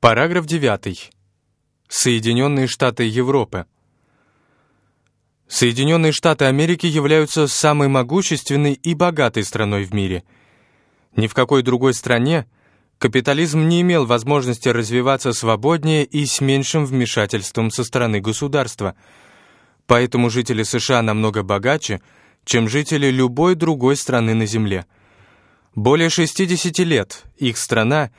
Параграф 9. Соединенные Штаты Европы. Соединенные Штаты Америки являются самой могущественной и богатой страной в мире. Ни в какой другой стране капитализм не имел возможности развиваться свободнее и с меньшим вмешательством со стороны государства. Поэтому жители США намного богаче, чем жители любой другой страны на Земле. Более 60 лет их страна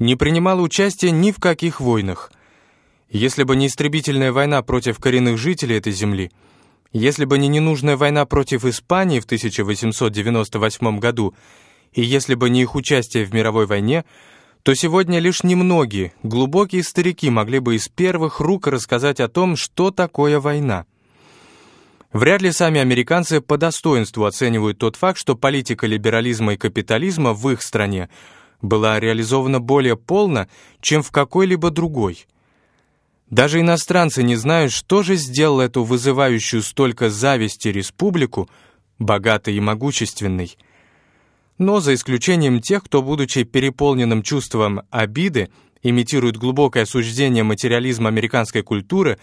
не принимала участия ни в каких войнах. Если бы не истребительная война против коренных жителей этой земли, если бы не ненужная война против Испании в 1898 году, и если бы не их участие в мировой войне, то сегодня лишь немногие, глубокие старики могли бы из первых рук рассказать о том, что такое война. Вряд ли сами американцы по достоинству оценивают тот факт, что политика либерализма и капитализма в их стране была реализована более полно, чем в какой-либо другой. Даже иностранцы не знают, что же сделало эту вызывающую столько зависти республику богатой и могущественной. Но за исключением тех, кто, будучи переполненным чувством обиды, имитирует глубокое осуждение материализма американской культуры,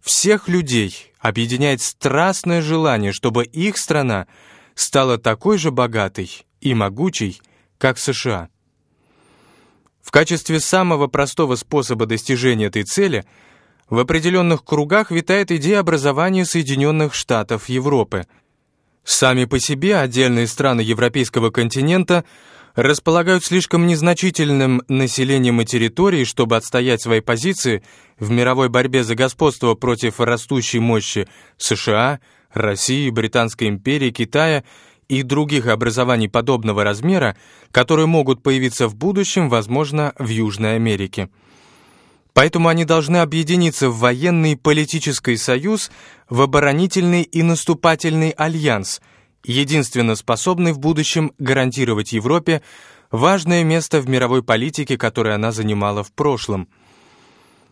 всех людей объединяет страстное желание, чтобы их страна стала такой же богатой и могучей, как США. В качестве самого простого способа достижения этой цели в определенных кругах витает идея образования Соединенных Штатов Европы. Сами по себе отдельные страны европейского континента располагают слишком незначительным населением и территорией, чтобы отстоять свои позиции в мировой борьбе за господство против растущей мощи США, России, Британской империи, Китая и других образований подобного размера, которые могут появиться в будущем, возможно, в Южной Америке. Поэтому они должны объединиться в военный политический союз, в оборонительный и наступательный альянс, единственно способный в будущем гарантировать Европе важное место в мировой политике, которое она занимала в прошлом –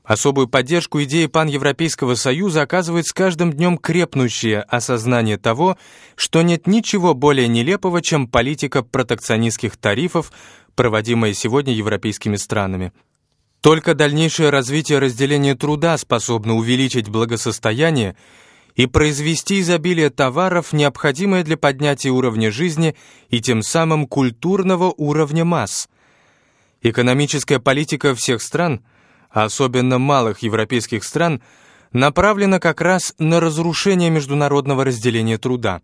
Особую поддержку идеи паневропейского союза оказывает с каждым днем крепнущее осознание того, что нет ничего более нелепого, чем политика протекционистских тарифов, проводимая сегодня европейскими странами. Только дальнейшее развитие разделения труда способно увеличить благосостояние и произвести изобилие товаров, необходимое для поднятия уровня жизни и тем самым культурного уровня масс. Экономическая политика всех стран – особенно малых европейских стран, направлена как раз на разрушение международного разделения труда.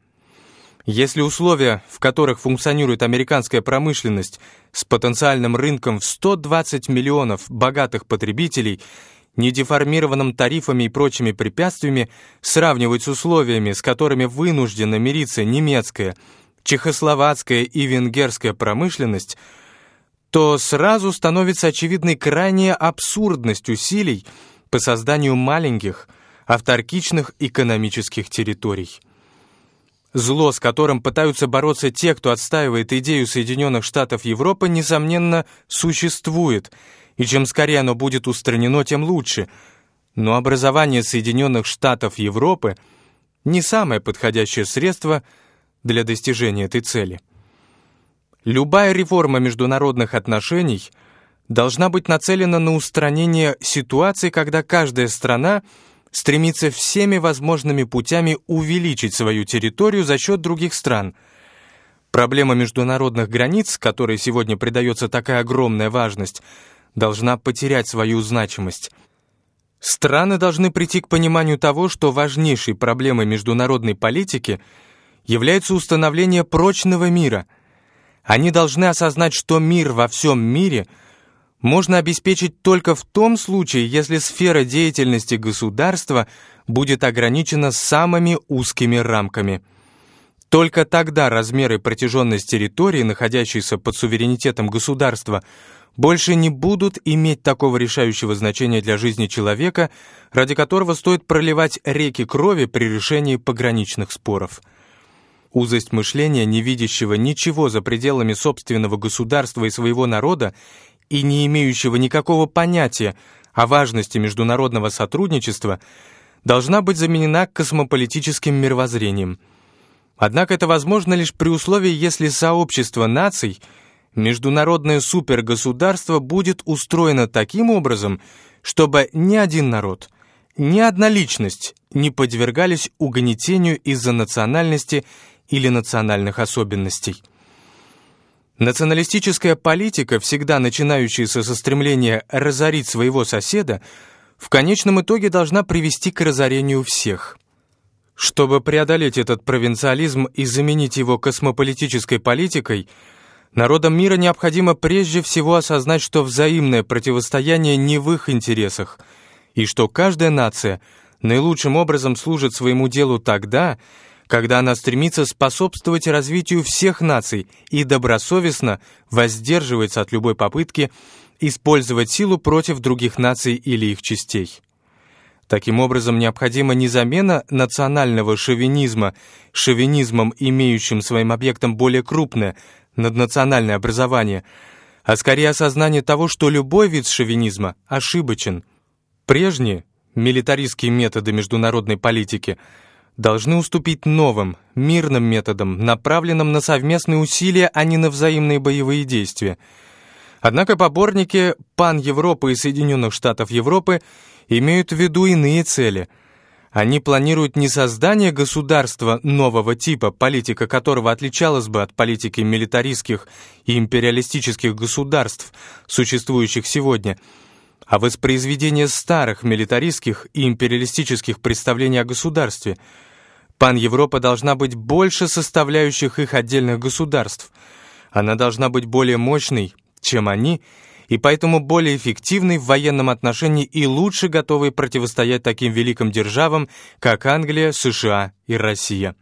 Если условия, в которых функционирует американская промышленность с потенциальным рынком в 120 миллионов богатых потребителей, недеформированным тарифами и прочими препятствиями, сравнивать с условиями, с которыми вынуждена мириться немецкая, чехословацкая и венгерская промышленность – то сразу становится очевидной крайняя абсурдность усилий по созданию маленьких, авторкичных экономических территорий. Зло, с которым пытаются бороться те, кто отстаивает идею Соединенных Штатов Европы, несомненно, существует, и чем скорее оно будет устранено, тем лучше. Но образование Соединенных Штатов Европы не самое подходящее средство для достижения этой цели. Любая реформа международных отношений должна быть нацелена на устранение ситуации, когда каждая страна стремится всеми возможными путями увеличить свою территорию за счет других стран. Проблема международных границ, которой сегодня придается такая огромная важность, должна потерять свою значимость. Страны должны прийти к пониманию того, что важнейшей проблемой международной политики является установление прочного мира – они должны осознать, что мир во всем мире можно обеспечить только в том случае, если сфера деятельности государства будет ограничена самыми узкими рамками. Только тогда размеры протяженность территории, находящейся под суверенитетом государства, больше не будут иметь такого решающего значения для жизни человека, ради которого стоит проливать реки крови при решении пограничных споров. Узость мышления, не видящего ничего за пределами собственного государства и своего народа и не имеющего никакого понятия о важности международного сотрудничества, должна быть заменена космополитическим мировоззрением. Однако это возможно лишь при условии, если сообщество наций международное супергосударство будет устроено таким образом, чтобы ни один народ, ни одна личность не подвергались угнетению из-за национальности или национальных особенностей. Националистическая политика, всегда начинающаяся со стремления разорить своего соседа, в конечном итоге должна привести к разорению всех. Чтобы преодолеть этот провинциализм и заменить его космополитической политикой, народам мира необходимо прежде всего осознать, что взаимное противостояние не в их интересах, и что каждая нация наилучшим образом служит своему делу тогда, когда она стремится способствовать развитию всех наций и добросовестно воздерживается от любой попытки использовать силу против других наций или их частей. Таким образом, необходима не замена национального шовинизма шовинизмом, имеющим своим объектом более крупное наднациональное образование, а скорее осознание того, что любой вид шовинизма ошибочен. Прежние милитаристские методы международной политики – должны уступить новым, мирным методам, направленным на совместные усилия, а не на взаимные боевые действия. Однако поборники Пан-Европы и Соединенных Штатов Европы имеют в виду иные цели. Они планируют не создание государства нового типа, политика которого отличалась бы от политики милитаристских и империалистических государств, существующих сегодня – а воспроизведение старых милитаристских и империалистических представлений о государстве. Пан-Европа должна быть больше составляющих их отдельных государств. Она должна быть более мощной, чем они, и поэтому более эффективной в военном отношении и лучше готовой противостоять таким великим державам, как Англия, США и Россия.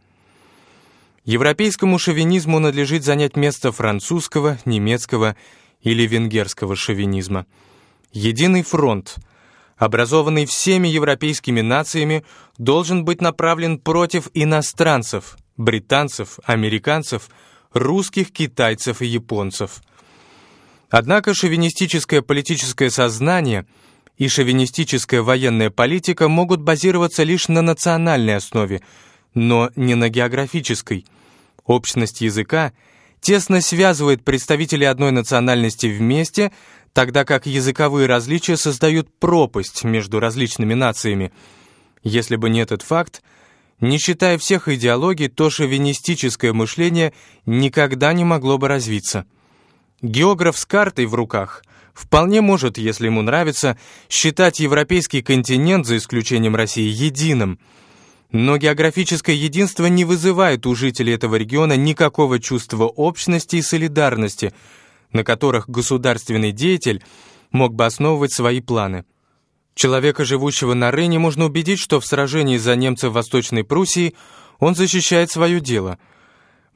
Европейскому шовинизму надлежит занять место французского, немецкого или венгерского шовинизма – Единый фронт, образованный всеми европейскими нациями, должен быть направлен против иностранцев, британцев, американцев, русских, китайцев и японцев. Однако шовинистическое политическое сознание и шовинистическая военная политика могут базироваться лишь на национальной основе, но не на географической. Общность языка тесно связывает представителей одной национальности вместе – тогда как языковые различия создают пропасть между различными нациями. Если бы не этот факт, не считая всех идеологий, то шовинистическое мышление никогда не могло бы развиться. Географ с картой в руках вполне может, если ему нравится, считать европейский континент, за исключением России, единым. Но географическое единство не вызывает у жителей этого региона никакого чувства общности и солидарности – на которых государственный деятель мог бы основывать свои планы. Человека, живущего на Рейне, можно убедить, что в сражении за немцев в Восточной Пруссии он защищает свое дело.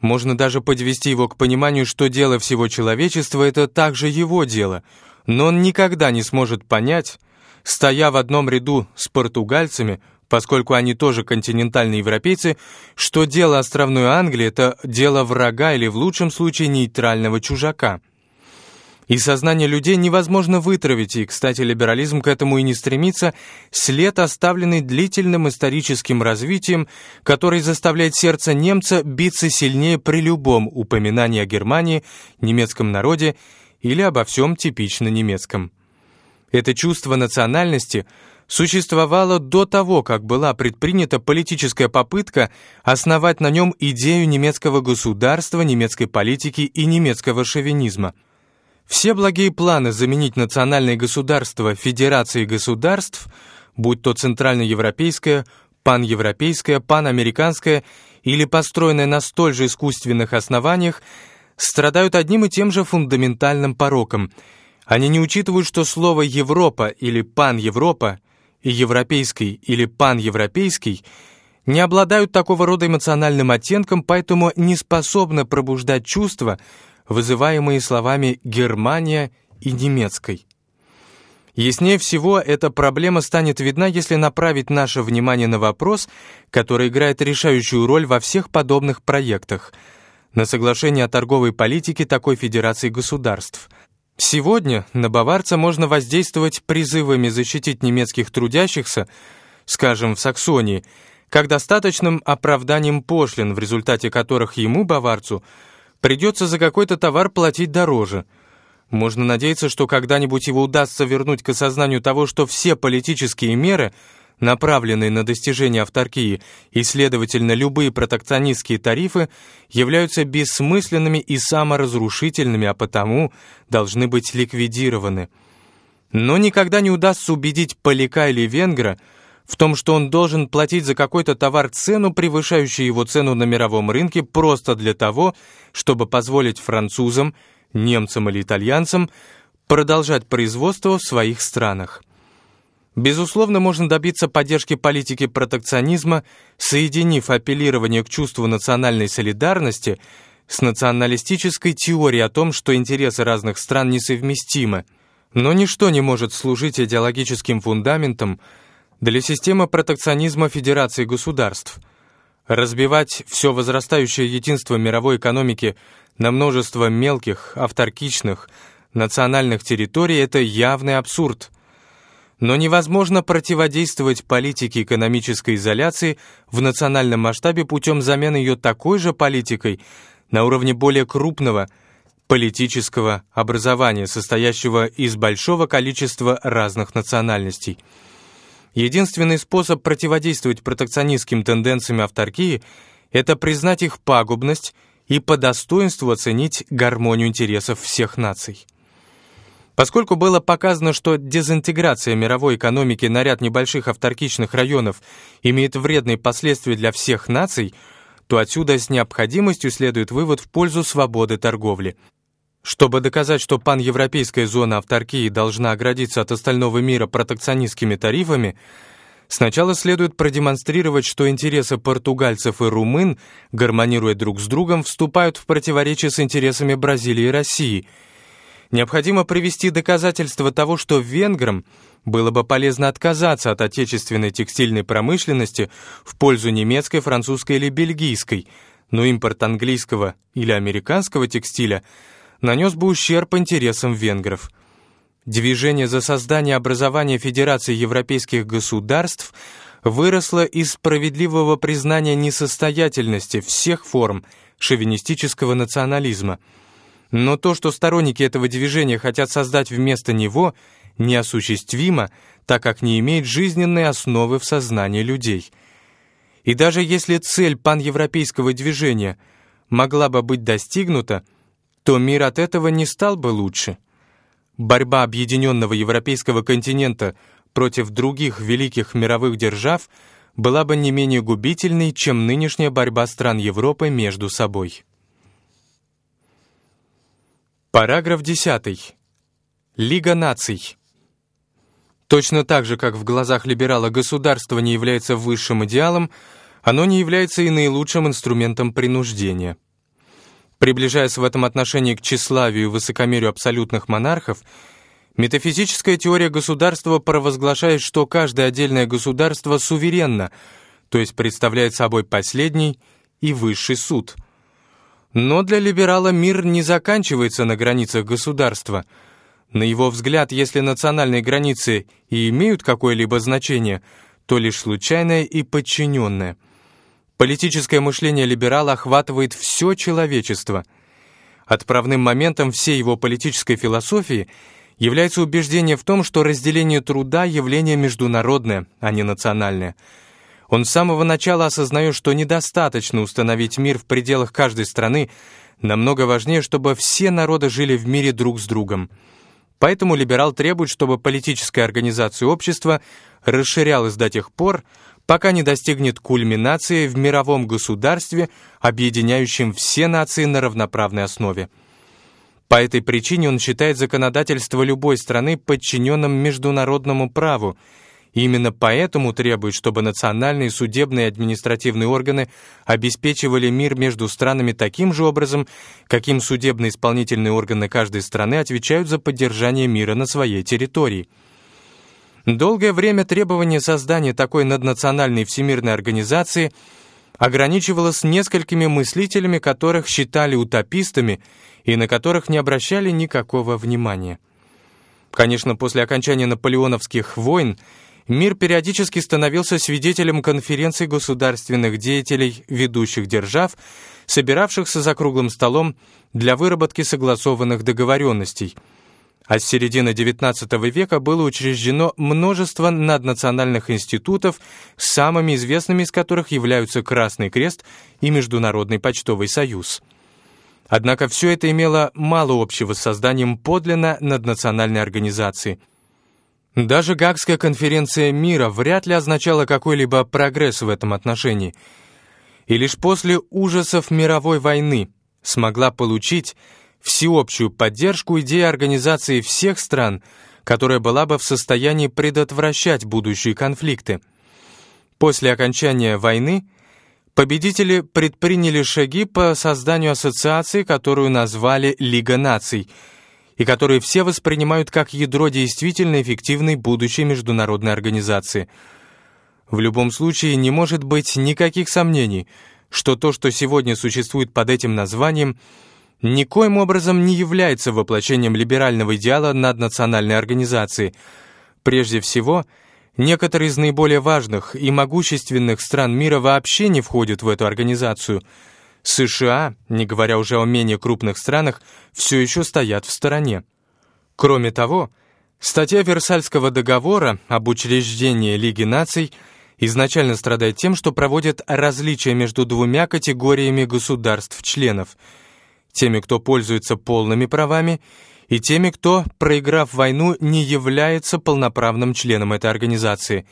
Можно даже подвести его к пониманию, что дело всего человечества — это также его дело, но он никогда не сможет понять, стоя в одном ряду с португальцами, поскольку они тоже континентальные европейцы, что дело островной Англии — это дело врага или, в лучшем случае, нейтрального чужака. И сознание людей невозможно вытравить, и, кстати, либерализм к этому и не стремится, след, оставленный длительным историческим развитием, который заставляет сердце немца биться сильнее при любом упоминании о Германии, немецком народе или обо всем типично немецком. Это чувство национальности существовало до того, как была предпринята политическая попытка основать на нем идею немецкого государства, немецкой политики и немецкого шовинизма – все благие планы заменить национальные государства федерацией государств, будь то центральноевропейское, паневропейское, панамериканское или построенное на столь же искусственных основаниях, страдают одним и тем же фундаментальным пороком. Они не учитывают, что слово «Европа» или «пан-Европа» и «европейский» или «пан-европейский» не обладают такого рода эмоциональным оттенком, поэтому не способны пробуждать чувства, вызываемые словами «Германия» и «немецкой». Яснее всего, эта проблема станет видна, если направить наше внимание на вопрос, который играет решающую роль во всех подобных проектах, на соглашение о торговой политике такой федерации государств. Сегодня на баварца можно воздействовать призывами защитить немецких трудящихся, скажем, в Саксонии, как достаточным оправданием пошлин, в результате которых ему, баварцу, придется за какой-то товар платить дороже. Можно надеяться, что когда-нибудь его удастся вернуть к осознанию того, что все политические меры, направленные на достижение авторкии, и, следовательно, любые протекционистские тарифы, являются бессмысленными и саморазрушительными, а потому должны быть ликвидированы. Но никогда не удастся убедить поляка или венгра в том, что он должен платить за какой-то товар цену, превышающую его цену на мировом рынке, просто для того, чтобы позволить французам, немцам или итальянцам продолжать производство в своих странах. Безусловно, можно добиться поддержки политики протекционизма, соединив апеллирование к чувству национальной солидарности с националистической теорией о том, что интересы разных стран несовместимы. Но ничто не может служить идеологическим фундаментом для системы протекционизма Федерации государств. Разбивать все возрастающее единство мировой экономики на множество мелких, авторкичных, национальных территорий – это явный абсурд. Но невозможно противодействовать политике экономической изоляции в национальном масштабе путем замены ее такой же политикой на уровне более крупного политического образования, состоящего из большого количества разных национальностей – Единственный способ противодействовать протекционистским тенденциям авторкии – это признать их пагубность и по достоинству оценить гармонию интересов всех наций. Поскольку было показано, что дезинтеграция мировой экономики на ряд небольших авторкичных районов имеет вредные последствия для всех наций, то отсюда с необходимостью следует вывод в пользу свободы торговли – чтобы доказать, что паневропейская зона авторкии должна оградиться от остального мира протекционистскими тарифами, сначала следует продемонстрировать, что интересы португальцев и румын, гармонируя друг с другом, вступают в противоречие с интересами Бразилии и России. Необходимо привести доказательства того, что венграм было бы полезно отказаться от отечественной текстильной промышленности в пользу немецкой, французской или бельгийской, но импорт английского или американского текстиля – нанес бы ущерб интересам венгров. Движение за создание образования Федерации европейских государств выросло из справедливого признания несостоятельности всех форм шовинистического национализма. Но то, что сторонники этого движения хотят создать вместо него, неосуществимо, так как не имеет жизненной основы в сознании людей. И даже если цель паневропейского движения могла бы быть достигнута, то мир от этого не стал бы лучше. Борьба объединенного европейского континента против других великих мировых держав была бы не менее губительной, чем нынешняя борьба стран Европы между собой. Параграф 10. Лига наций. Точно так же, как в глазах либерала государство не является высшим идеалом, оно не является и наилучшим инструментом принуждения. Приближаясь в этом отношении к тщеславию и высокомерию абсолютных монархов, метафизическая теория государства провозглашает, что каждое отдельное государство суверенно, то есть представляет собой последний и высший суд. Но для либерала мир не заканчивается на границах государства. На его взгляд, если национальные границы и имеют какое-либо значение, то лишь случайное и подчиненное – Политическое мышление либерала охватывает все человечество. Отправным моментом всей его политической философии является убеждение в том, что разделение труда – явление международное, а не национальное. Он с самого начала осознает, что недостаточно установить мир в пределах каждой страны, намного важнее, чтобы все народы жили в мире друг с другом. Поэтому либерал требует, чтобы политическая организация общества расширялась до тех пор, пока не достигнет кульминации в мировом государстве, объединяющем все нации на равноправной основе. По этой причине он считает законодательство любой страны подчиненным международному праву, и именно поэтому требует, чтобы национальные судебные и административные органы обеспечивали мир между странами таким же образом, каким судебные исполнительные органы каждой страны отвечают за поддержание мира на своей территории – Долгое время требование создания такой наднациональной всемирной организации ограничивалось несколькими мыслителями, которых считали утопистами и на которых не обращали никакого внимания. Конечно, после окончания наполеоновских войн мир периодически становился свидетелем конференций государственных деятелей ведущих держав собиравшихся за круглым столом для выработки согласованных договоренностей. А с середины XIX века было учреждено множество наднациональных институтов, самыми известными из которых являются Красный Крест и Международный почтовый союз. Однако все это имело мало общего с созданием подлинно наднациональной организации. Даже Гагская конференция мира вряд ли означала какой-либо прогресс в этом отношении. И лишь после ужасов мировой войны смогла получить всеобщую поддержку идеи организации всех стран, которая была бы в состоянии предотвращать будущие конфликты. После окончания войны – Победители предприняли шаги по созданию ассоциации, которую назвали «Лига наций», и которые все воспринимают как ядро действительно эффективной будущей международной организации. В любом случае не может быть никаких сомнений, что то, что сегодня существует под этим названием, никоим образом не является воплощением либерального идеала наднациональной организации. Прежде всего – Некоторые из наиболее важных и могущественных стран мира вообще не входят в эту организацию. США, не говоря уже о менее крупных странах, все еще стоят в стороне. Кроме того, статья Версальского договора об учреждении Лиги наций изначально страдает тем, что проводит различия между двумя категориями государств-членов – теми, кто пользуется полными правами, и теми, кто, проиграв войну, не является полноправным членом этой организации.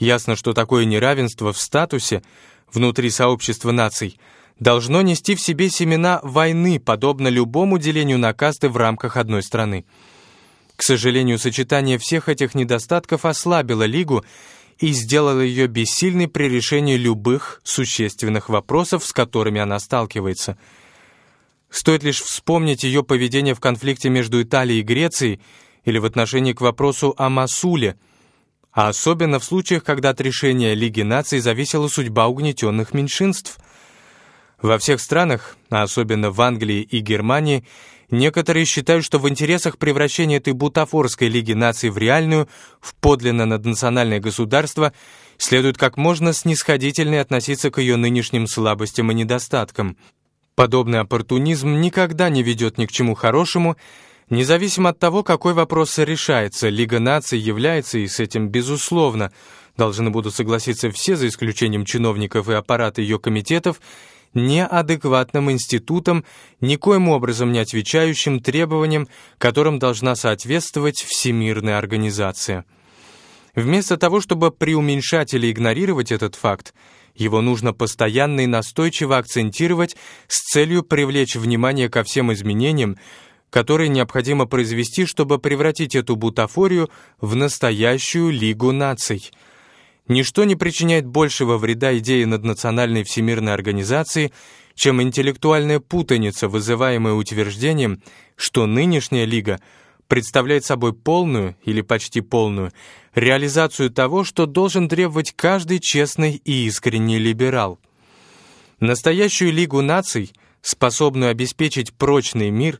Ясно, что такое неравенство в статусе внутри сообщества наций должно нести в себе семена войны, подобно любому делению на касты в рамках одной страны. К сожалению, сочетание всех этих недостатков ослабило Лигу и сделало ее бессильной при решении любых существенных вопросов, с которыми она сталкивается – Стоит лишь вспомнить ее поведение в конфликте между Италией и Грецией или в отношении к вопросу о Масуле, а особенно в случаях, когда от решения Лиги наций зависела судьба угнетенных меньшинств. Во всех странах, а особенно в Англии и Германии, некоторые считают, что в интересах превращения этой бутафорской Лиги наций в реальную, в подлинно наднациональное государство, следует как можно снисходительнее относиться к ее нынешним слабостям и недостаткам – Подобный оппортунизм никогда не ведет ни к чему хорошему, независимо от того, какой вопрос решается. Лига наций является, и с этим безусловно, должны будут согласиться все, за исключением чиновников и аппарата ее комитетов, неадекватным институтом, никоим образом не отвечающим требованиям, которым должна соответствовать Всемирная организация. Вместо того, чтобы преуменьшать или игнорировать этот факт, его нужно постоянно и настойчиво акцентировать с целью привлечь внимание ко всем изменениям, которые необходимо произвести, чтобы превратить эту бутафорию в настоящую Лигу наций. Ничто не причиняет большего вреда идее наднациональной всемирной организации, чем интеллектуальная путаница, вызываемая утверждением, что нынешняя Лига – представляет собой полную или почти полную реализацию того, что должен требовать каждый честный и искренний либерал. Настоящую Лигу наций, способную обеспечить прочный мир,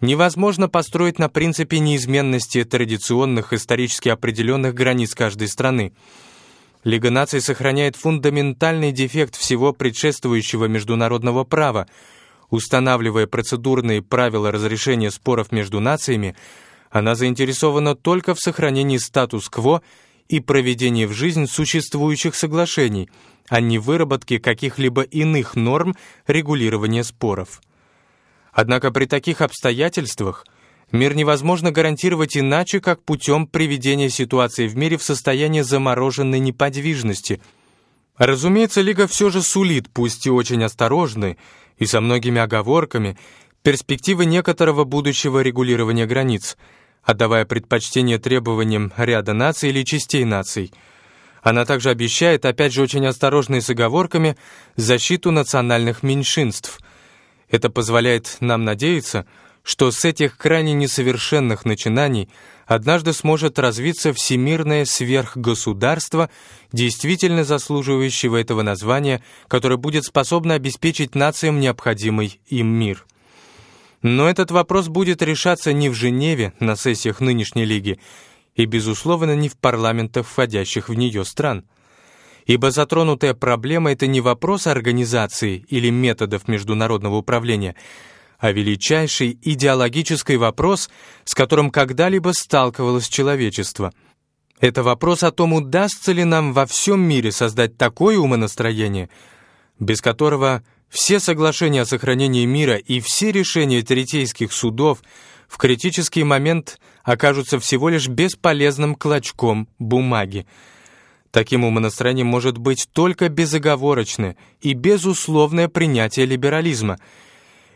невозможно построить на принципе неизменности традиционных исторически определенных границ каждой страны. Лига наций сохраняет фундаментальный дефект всего предшествующего международного права, устанавливая процедурные правила разрешения споров между нациями, она заинтересована только в сохранении статус-кво и проведении в жизнь существующих соглашений, а не выработке каких-либо иных норм регулирования споров. Однако при таких обстоятельствах мир невозможно гарантировать иначе, как путем приведения ситуации в мире в состояние замороженной неподвижности. Разумеется, Лига все же сулит, пусть и очень осторожный, и со многими оговорками, перспективы некоторого будущего регулирования границ – отдавая предпочтение требованиям ряда наций или частей наций. Она также обещает, опять же очень осторожно и с оговорками, защиту национальных меньшинств. Это позволяет нам надеяться, что с этих крайне несовершенных начинаний однажды сможет развиться всемирное сверхгосударство, действительно заслуживающего этого названия, которое будет способно обеспечить нациям необходимый им мир. Но этот вопрос будет решаться не в Женеве на сессиях нынешней Лиги и, безусловно, не в парламентах входящих в нее стран. ибо затронутая проблема — это не вопрос организации или методов международного управления, а величайший идеологический вопрос, с которым когда-либо сталкивалось человечество. Это вопрос о том, удастся ли нам во всем мире создать такое умонастроение, без которого все соглашения о сохранении мира и все решения третейских судов в критический момент окажутся всего лишь бесполезным клочком бумаги. Таким умонастроением может быть только безоговорочное и безусловное принятие либерализма.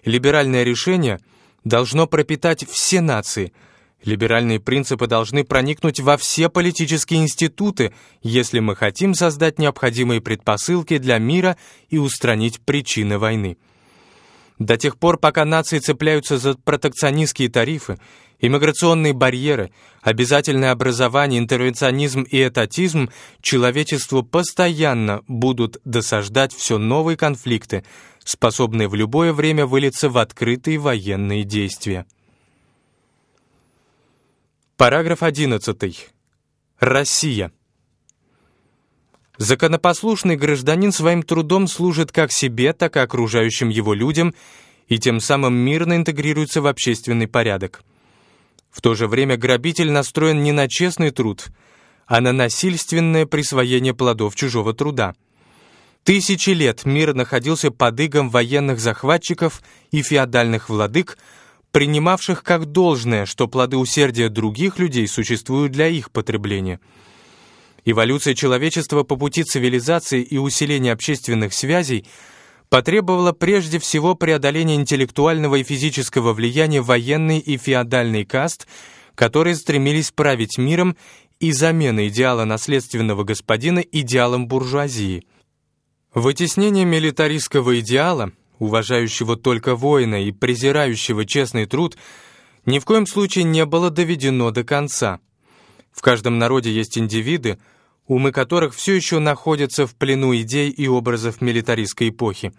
Либеральное решение должно пропитать все нации – Либеральные принципы должны проникнуть во все политические институты, если мы хотим создать необходимые предпосылки для мира и устранить причины войны. До тех пор, пока нации цепляются за протекционистские тарифы, иммиграционные барьеры, обязательное образование, интервенционизм и этатизм, человечеству постоянно будут досаждать все новые конфликты, способные в любое время вылиться в открытые военные действия. Параграф 11. Россия. Законопослушный гражданин своим трудом служит как себе, так и окружающим его людям и тем самым мирно интегрируется в общественный порядок. В то же время грабитель настроен не на честный труд, а на насильственное присвоение плодов чужого труда. Тысячи лет мир находился под игом военных захватчиков и феодальных владык, принимавших как должное, что плоды усердия других людей существуют для их потребления. Эволюция человечества по пути цивилизации и усиления общественных связей потребовала прежде всего преодоления интеллектуального и физического влияния военной и феодальной каст, которые стремились править миром и замены идеала наследственного господина идеалом буржуазии. Вытеснение милитаристского идеала уважающего только воина и презирающего честный труд, ни в коем случае не было доведено до конца. В каждом народе есть индивиды, умы которых все еще находятся в плену идей и образов милитаристской эпохи.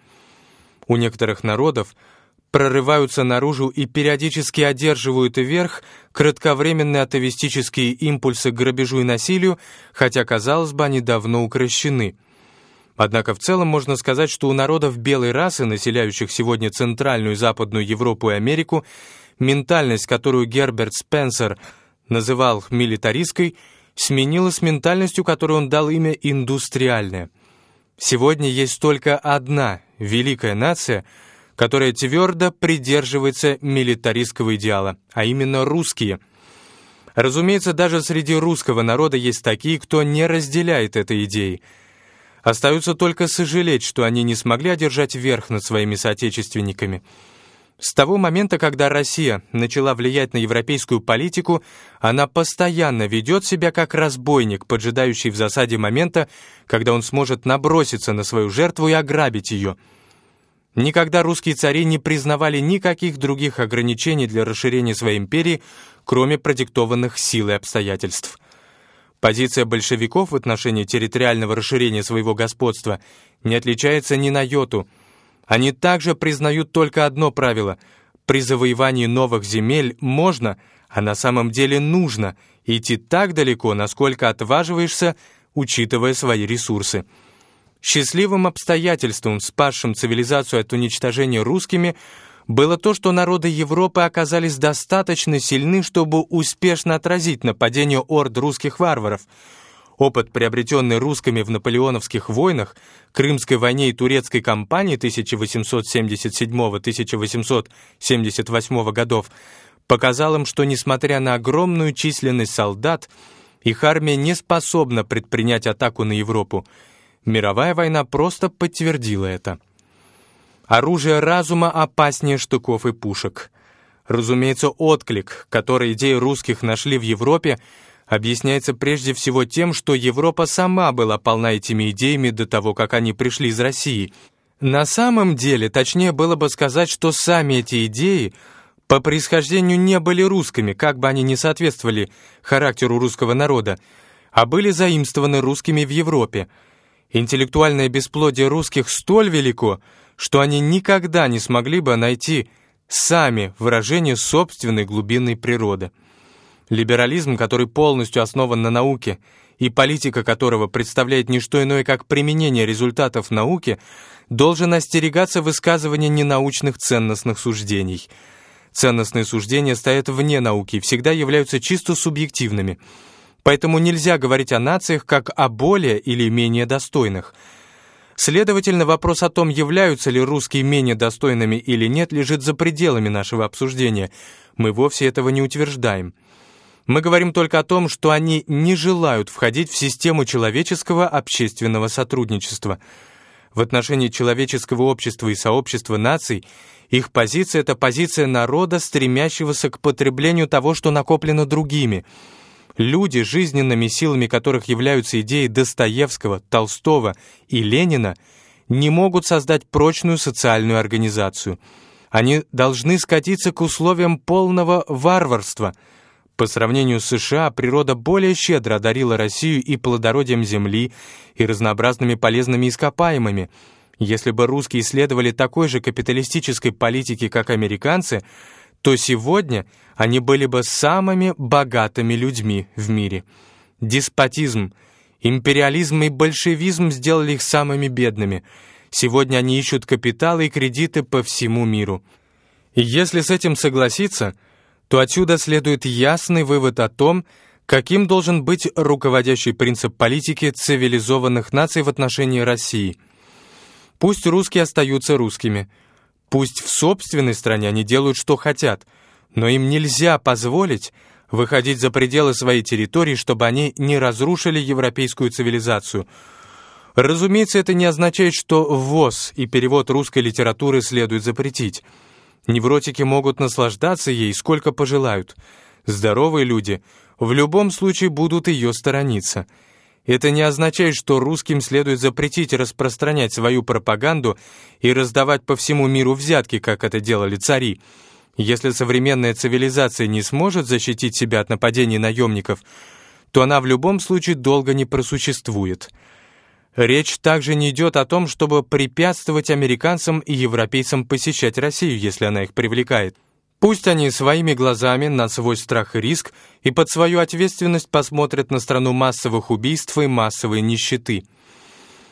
У некоторых народов прорываются наружу и периодически одерживают верх кратковременные атовистические импульсы к грабежу и насилию, хотя, казалось бы, они давно укращены – Однако в целом можно сказать, что у народов белой расы, населяющих сегодня Центральную Западную Европу и Америку, ментальность, которую Герберт Спенсер называл милитаристской, сменилась ментальностью, которой он дал имя индустриальная. Сегодня есть только одна великая нация, которая твердо придерживается милитаристского идеала, а именно русские. Разумеется, даже среди русского народа есть такие, кто не разделяет этой идеи – Остается только сожалеть, что они не смогли одержать верх над своими соотечественниками. С того момента, когда Россия начала влиять на европейскую политику, она постоянно ведет себя как разбойник, поджидающий в засаде момента, когда он сможет наброситься на свою жертву и ограбить ее. Никогда русские цари не признавали никаких других ограничений для расширения своей империи, кроме продиктованных силой обстоятельств – Позиция большевиков в отношении территориального расширения своего господства не отличается ни на йоту. Они также признают только одно правило – при завоевании новых земель можно, а на самом деле нужно, идти так далеко, насколько отваживаешься, учитывая свои ресурсы. Счастливым обстоятельством, спасшим цивилизацию от уничтожения русскими – было то, что народы Европы оказались достаточно сильны, чтобы успешно отразить нападение орд русских варваров. Опыт, приобретенный русскими в наполеоновских войнах, Крымской войне и турецкой кампании 1877-1878 годов, показал им, что, несмотря на огромную численность солдат, их армия не способна предпринять атаку на Европу. Мировая война просто подтвердила это. Оружие разума опаснее штыков и пушек. Разумеется, отклик, который идеи русских нашли в Европе, объясняется прежде всего тем, что Европа сама была полна этими идеями до того, как они пришли из России. На самом деле, точнее было бы сказать, что сами эти идеи по происхождению не были русскими, как бы они ни соответствовали характеру русского народа, а были заимствованы русскими в Европе. Интеллектуальное бесплодие русских столь велико, что они никогда не смогли бы найти сами выражение собственной глубинной природы. Либерализм, который полностью основан на науке, и политика которого представляет не что иное, как применение результатов науки, должен остерегаться высказывания ненаучных ценностных суждений. Ценностные суждения стоят вне науки и всегда являются чисто субъективными. Поэтому нельзя говорить о нациях как о более или менее достойных. Следовательно, вопрос о том, являются ли русские менее достойными или нет, лежит за пределами нашего обсуждения. Мы вовсе этого не утверждаем. Мы говорим только о том, что они не желают входить в систему человеческого общественного сотрудничества. В отношении человеческого общества и сообщества наций их позиция — это позиция народа, стремящегося к потреблению того, что накоплено другими. Люди, жизненными силами которых являются идеи Достоевского, Толстого и Ленина, не могут создать прочную социальную организацию. Они должны скатиться к условиям полного варварства — по сравнению с США, природа более щедро одарила Россию и плодородием земли, и разнообразными полезными ископаемыми. Если бы русские следовали такой же капиталистической политике, как американцы, то сегодня они были бы самыми богатыми людьми в мире. Деспотизм, империализм и большевизм сделали их самыми бедными. Сегодня они ищут капиталы и кредиты по всему миру. И если с этим согласиться – то отсюда следует ясный вывод о том, каким должен быть руководящий принцип политики цивилизованных наций в отношении России. Пусть русские остаются русскими, пусть в собственной стране они делают, что хотят, но им нельзя позволить выходить за пределы своей территории, чтобы они не разрушили европейскую цивилизацию. Разумеется, это не означает, что ввоз и перевод русской литературы следует запретить – Невротики могут наслаждаться ей сколько пожелают. Здоровые люди в любом случае будут ее сторониться. Это не означает, что русским следует запретить распространять свою пропаганду и раздавать по всему миру взятки, как это делали цари. Если современная цивилизация не сможет защитить себя от нападений наемников, то она в любом случае долго не просуществует. Речь также не идет о том, чтобы препятствовать американцам и европейцам посещать Россию, если она их привлекает. Пусть они своими глазами на свой страх и риск и под свою ответственность посмотрят на страну массовых убийств и массовой нищеты.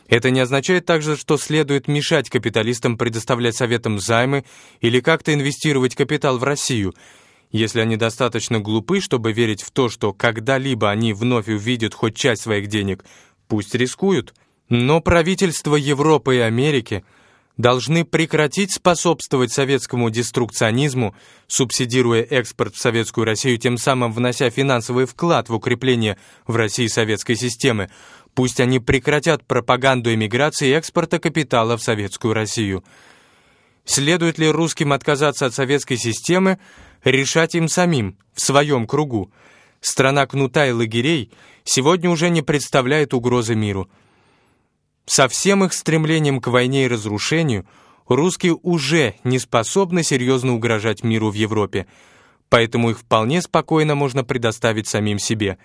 Это не означает также, что следует мешать капиталистам предоставлять советам займы или как-то инвестировать капитал в Россию, если они достаточно глупы, чтобы верить в то, что когда-либо они вновь увидят хоть часть своих денег, пусть рискуют – но правительства Европы и Америки должны прекратить способствовать советскому деструкционизму, субсидируя экспорт в Советскую Россию, тем самым внося финансовый вклад в укрепление в России советской системы. Пусть они прекратят пропаганду эмиграции и экспорта капитала в Советскую Россию. Следует ли русским отказаться от советской системы, решать им самим, в своем кругу. Страна кнута и лагерей сегодня уже не представляет угрозы миру. Со всем их стремлением к войне и разрушению русские уже не способны серьезно угрожать миру в Европе, поэтому их вполне спокойно можно предоставить самим себе.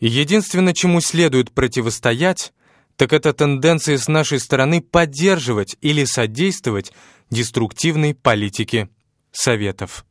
Единственное, чему следует противостоять, так это тенденции с нашей стороны поддерживать или содействовать деструктивной политике Советов.